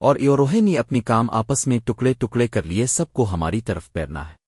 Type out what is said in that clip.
اور ایوروہے نے اپنی کام آپس میں ٹکڑے ٹکڑے کر لیے، سب کو ہماری طرف پیرنا ہے۔